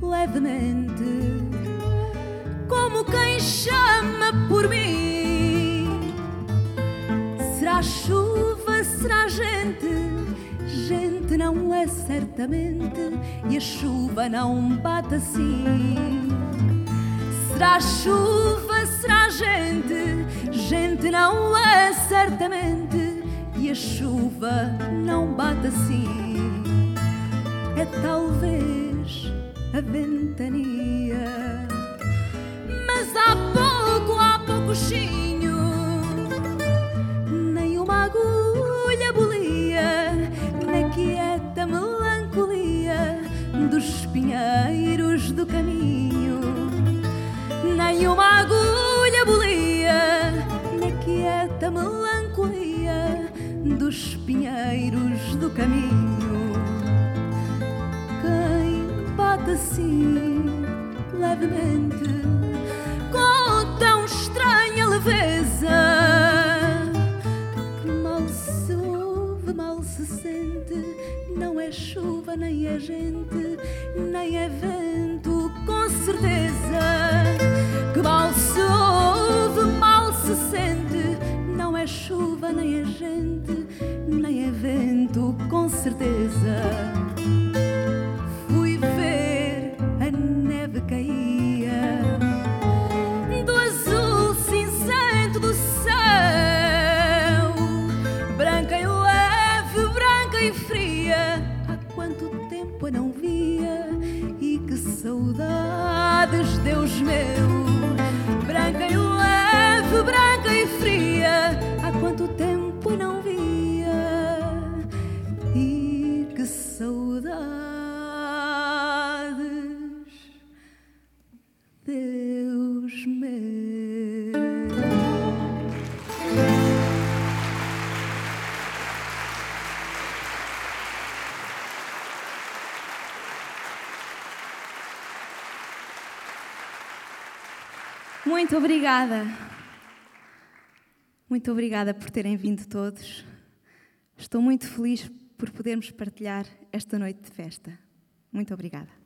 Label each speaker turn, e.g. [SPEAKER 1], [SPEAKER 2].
[SPEAKER 1] Levemente, como quem chama por mim. Será chuva, será gente, gente não é certamente, e a chuva não bate assim. Será chuva, será gente, gente não é certamente, e a chuva não bate assim. É talvez a ventania, dos pinheiros do caminho. Nem uma agulha bolia na quieta melancolia dos pinheiros do caminho. Quem bate assim levemente com tão estranha leveza que mal se ouve, mal se sente. Não é chuva, nem é gente, nem é vento, com certeza. Que mal se ouve, mal se sente. Não é chuva, nem é gente, nem é vento, com certeza. Saudades, Deus meu, branca e leve, branca e fria. Há quanto tempo não via e que saudades, Deus Muito obrigada. Muito obrigada por terem vindo todos. Estou muito feliz por podermos partilhar esta noite de festa. Muito obrigada.